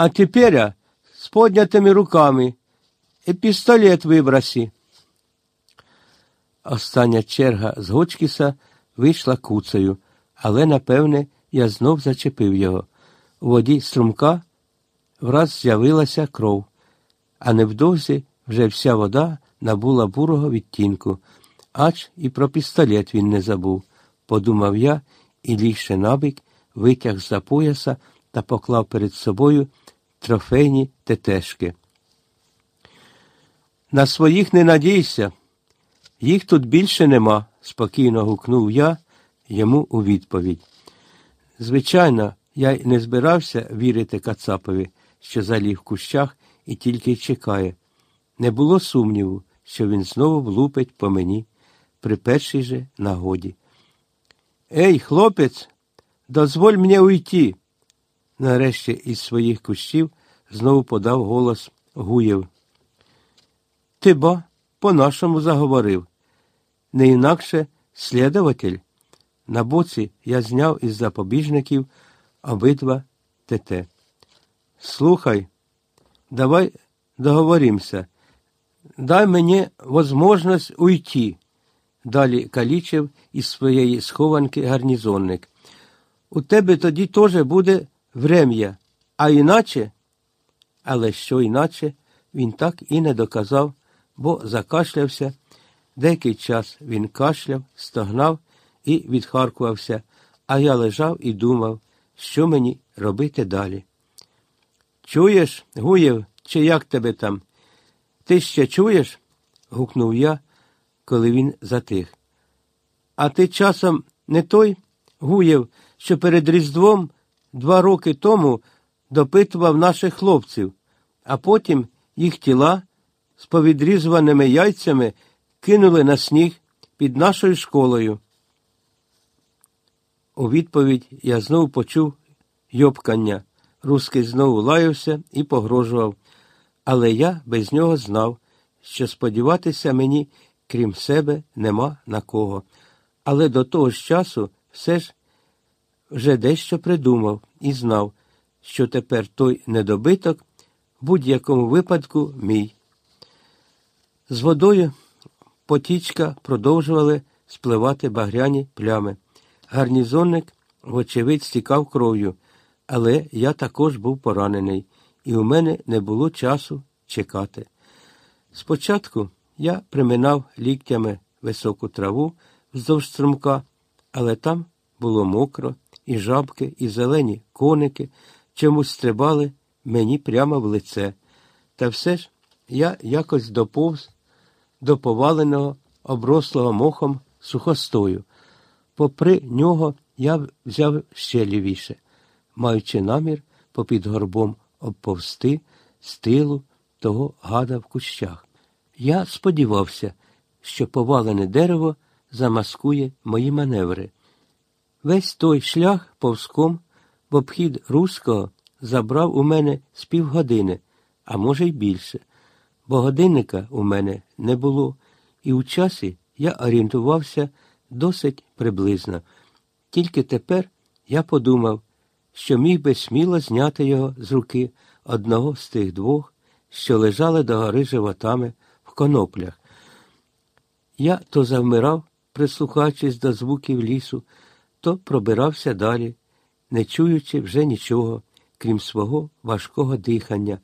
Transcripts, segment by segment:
А тепер з поднятими руками і пістолет вибрасі. Остання черга з Гочкіса вийшла куцею, але, напевне, я знов зачепив його. У воді струмка враз з'явилася кров, а невдовзі вже вся вода набула бурого відтінку, ач і про пістолет він не забув, подумав я і лігши набік, витяг з-за пояса та поклав перед собою трофейні тетешки. На своїх не надійся, їх тут більше нема, спокійно гукнув я йому у відповідь. Звичайно, я й не збирався вірити Кацапові, що заліг в кущах і тільки чекає. Не було сумніву, що він знову влупить по мені при першій же нагоді. Ей, хлопець, дозволь мені уйти. Нарешті із своїх кущів знову подав голос Гуєв. Ти ба, по-нашому заговорив. Не інакше слідователь. На боці я зняв із запобіжників обидва ТТ. Слухай, давай договоримося. Дай мені возможность уйти, далі калічив із своєї схованки гарнізонник. У тебе тоді теж буде врем'я, а іначе, але що іначе, він так і не доказав, бо закашлявся. Деякий час він кашляв, стогнав і відхаркувався, а я лежав і думав, що мені робити далі. Чуєш, Гуєв, чи як тебе там? Ти ще чуєш? гукнув я, коли він затих. А ти часом не той, Гуєв, що перед Різдвом два роки тому допитував наших хлопців, а потім їх тіла з повідрізуваними яйцями кинули на сніг під нашою школою. У відповідь я знову почув йопкання. Руський знову лаявся і погрожував, але я без нього знав, що сподіватися мені, крім себе, нема на кого. Але до того ж часу все ж вже дещо придумав і знав, що тепер той недобиток в будь-якому випадку мій. З водою потічка продовжували спливати багряні плями. Гарнізонник, вочевидь, стікав кров'ю, але я також був поранений, і у мене не було часу чекати. Спочатку я приминав ліктями високу траву вздовж струмка, але там було мокро, і жабки, і зелені коники чомусь стрибали мені прямо в лице. Та все ж я якось доповз до поваленого, оброслого мохом сухостою. Попри нього я взяв ще лівіше, маючи намір попід горбом обповзти з тилу того гада в кущах. Я сподівався, що повалене дерево замаскує мої маневри. Весь той шлях повзком в обхід руського забрав у мене з півгодини, а може й більше, бо годинника у мене не було, і у часі я орієнтувався досить приблизно. Тільки тепер я подумав, що міг би сміло зняти його з руки одного з тих двох, що лежали догори животами в коноплях. Я то завмирав, прислухаючись до звуків лісу, то пробирався далі, не чуючи вже нічого, крім свого важкого дихання,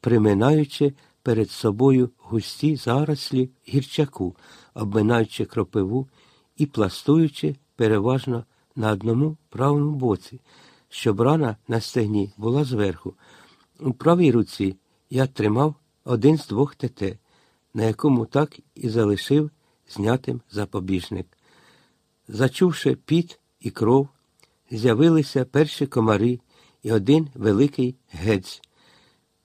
приминаючи перед собою густі зарослі гірчаку, обминаючи кропиву і пластуючи переважно на одному правому боці, щоб рана на стегні була зверху. У правій руці я тримав один з двох ТТ, на якому так і залишив знятим запобіжник. Зачувши піт і кров, з'явилися перші комари і один великий гець.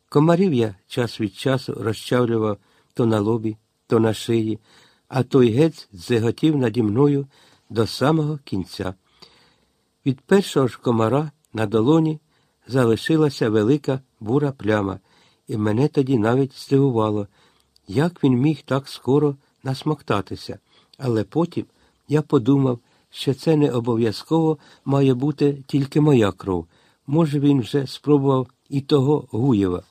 Комарів я час від часу розчавлював то на лобі, то на шиї, а той гець зиготів наді мною до самого кінця. Від першого ж комара на долоні залишилася велика бура пляма, і мене тоді навіть здивувало, як він міг так скоро насмоктатися. Але потім я подумав, що це не обов'язково має бути тільки моя кров. Може, він вже спробував і того Гуєва.